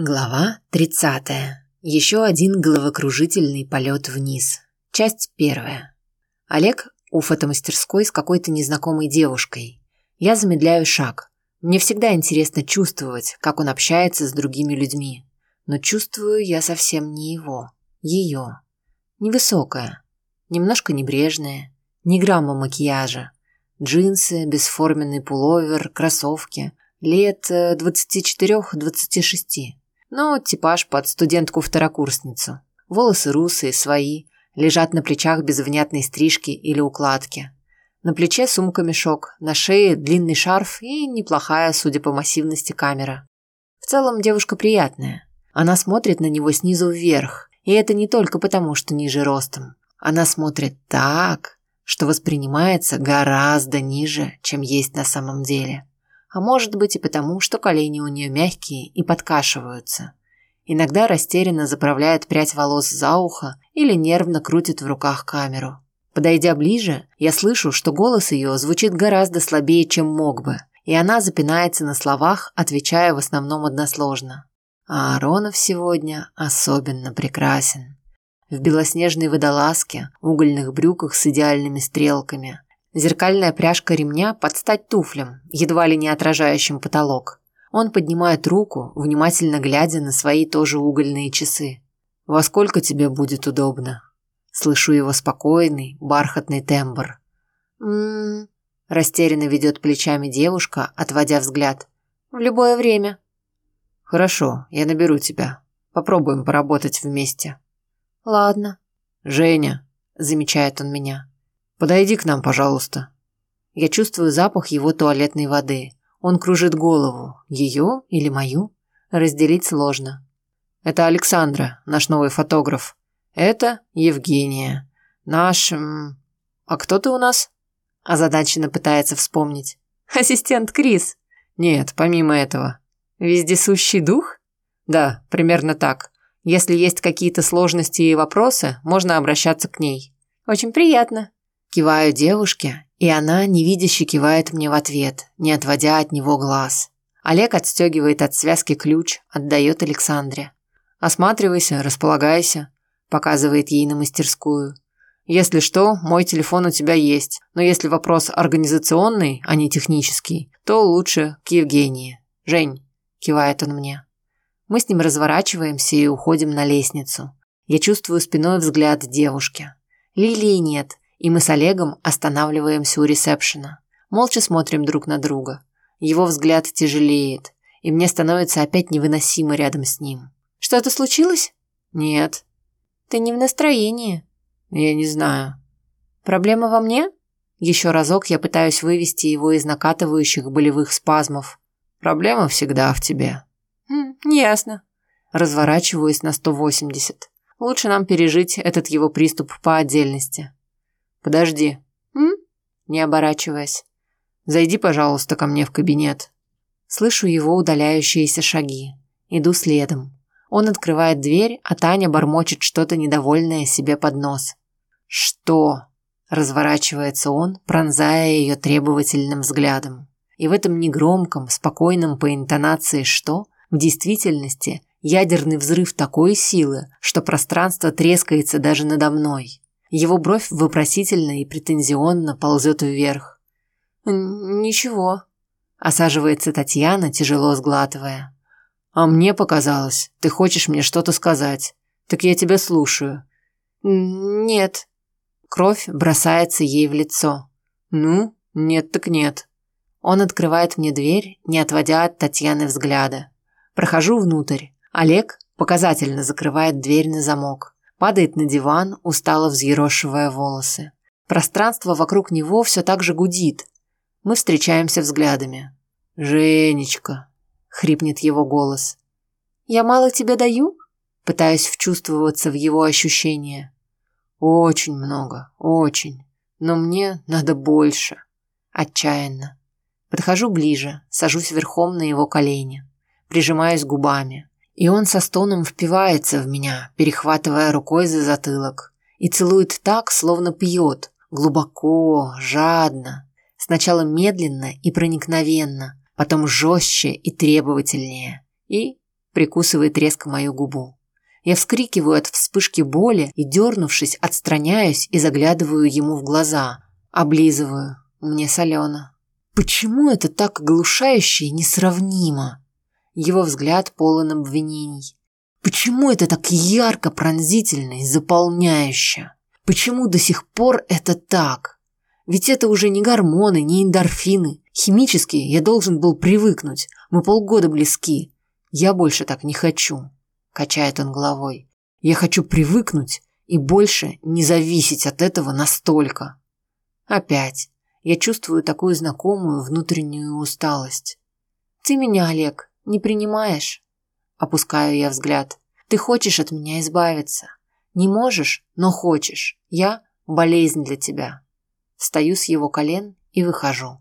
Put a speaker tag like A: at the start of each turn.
A: Глава 30. Еще один головокружительный полет вниз. Часть первая. Олег у фотомастерской с какой-то незнакомой девушкой. Я замедляю шаг. Мне всегда интересно чувствовать, как он общается с другими людьми. Но чувствую я совсем не его. Ее. Невысокая. Немножко небрежная. Ни грамма макияжа. Джинсы, бесформенный пуловер, кроссовки. Лет 24-26 но типаж под студентку-второкурсницу. Волосы русые, свои, лежат на плечах без внятной стрижки или укладки. На плече сумка-мешок, на шее длинный шарф и неплохая, судя по массивности, камера. В целом девушка приятная. Она смотрит на него снизу вверх, и это не только потому, что ниже ростом. Она смотрит так, что воспринимается гораздо ниже, чем есть на самом деле а может быть и потому, что колени у нее мягкие и подкашиваются. Иногда растерянно заправляет прядь волос за ухо или нервно крутит в руках камеру. Подойдя ближе, я слышу, что голос ее звучит гораздо слабее, чем мог бы, и она запинается на словах, отвечая в основном односложно. А Аронов сегодня особенно прекрасен. В белоснежной водолазке, угольных брюках с идеальными стрелками, Зеркальная пряжка ремня под стать туфлям, едва ли не отражающим потолок. Он поднимает руку, внимательно глядя на свои тоже угольные часы. «Во сколько тебе будет удобно?» Слышу его спокойный, бархатный тембр. «М-м-м», растерянно ведет плечами девушка, отводя взгляд. «В любое время». «Хорошо, я наберу тебя. Попробуем поработать вместе».
B: «Ладно».
A: «Женя», замечает он меня. Подойди к нам, пожалуйста. Я чувствую запах его туалетной воды. Он кружит голову. Ее или мою? Разделить сложно. Это Александра, наш новый фотограф. Это Евгения. Наш... А кто ты у нас? Озадаченно пытается вспомнить.
B: Ассистент Крис.
A: Нет, помимо этого.
B: Вездесущий дух?
A: Да, примерно так. Если есть какие-то сложности и вопросы, можно обращаться к ней.
B: Очень приятно.
A: Киваю девушке, и она невидяще кивает мне в ответ, не отводя от него глаз. Олег отстегивает от связки ключ, отдает Александре. «Осматривайся, располагайся», – показывает ей на мастерскую. «Если что, мой телефон у тебя есть, но если вопрос организационный, а не технический, то лучше к Евгении. Жень», – кивает он мне. Мы с ним разворачиваемся и уходим на лестницу. Я чувствую спиной взгляд девушки. Лилии нет – и мы с Олегом останавливаемся у ресепшена. Молча смотрим друг на друга. Его взгляд тяжелеет, и мне становится опять невыносимо рядом с ним.
B: «Что-то случилось?»
A: «Нет».
B: «Ты не в настроении?»
A: «Я не знаю».
B: «Проблема во мне?»
A: Еще разок я пытаюсь вывести его из накатывающих болевых спазмов. «Проблема всегда в тебе».
B: «Хм, ясно».
A: Разворачиваюсь на 180. Лучше нам пережить этот его приступ по отдельности. Подожди.
B: М?
A: Не оборачиваясь. Зайди, пожалуйста, ко мне в кабинет. Слышу его удаляющиеся шаги. Иду следом. Он открывает дверь, а Таня бормочет что-то недовольное себе под нос. «Что?» – разворачивается он, пронзая ее требовательным взглядом. И в этом негромком, спокойном по интонации «что» в действительности ядерный взрыв такой силы, что пространство трескается даже надо мной. Его бровь вопросительно и претензионно ползет вверх.
B: «Ничего», –
A: осаживается Татьяна, тяжело сглатывая. «А мне показалось, ты хочешь мне что-то сказать. Так я тебя слушаю».
B: «Нет».
A: Кровь бросается ей в лицо. «Ну, нет так нет». Он открывает мне дверь, не отводя от Татьяны взгляда. Прохожу внутрь. Олег показательно закрывает дверь на замок падает на диван, устало взъерошивая волосы. Пространство вокруг него все так же гудит. Мы встречаемся взглядами. «Женечка!» – хрипнет его голос.
B: «Я мало тебе даю?»
A: Пытаюсь вчувствоваться в его ощущения. «Очень много, очень. Но мне надо больше». Отчаянно. Подхожу ближе, сажусь верхом на его колени. Прижимаюсь губами. И он со стоном впивается в меня, перехватывая рукой за затылок. И целует так, словно пьет, глубоко, жадно. Сначала медленно и проникновенно, потом жестче и требовательнее. И прикусывает резко мою губу. Я вскрикиваю от вспышки боли и, дернувшись, отстраняюсь и заглядываю ему в глаза. Облизываю. Мне солено. Почему это так оглушающе и несравнимо? Его взгляд полон обвинений. Почему это так ярко, пронзительно и заполняюще? Почему до сих пор это так? Ведь это уже не гормоны, не эндорфины. Химически я должен был привыкнуть. Мы полгода близки. Я больше так не хочу. Качает он головой. Я хочу привыкнуть и больше не зависеть от этого настолько. Опять. Я чувствую такую знакомую внутреннюю усталость. Ты меня, Олег, не принимаешь? Опускаю я взгляд. Ты хочешь от меня избавиться. Не можешь, но хочешь. Я – болезнь для тебя. Встаю с его колен и выхожу.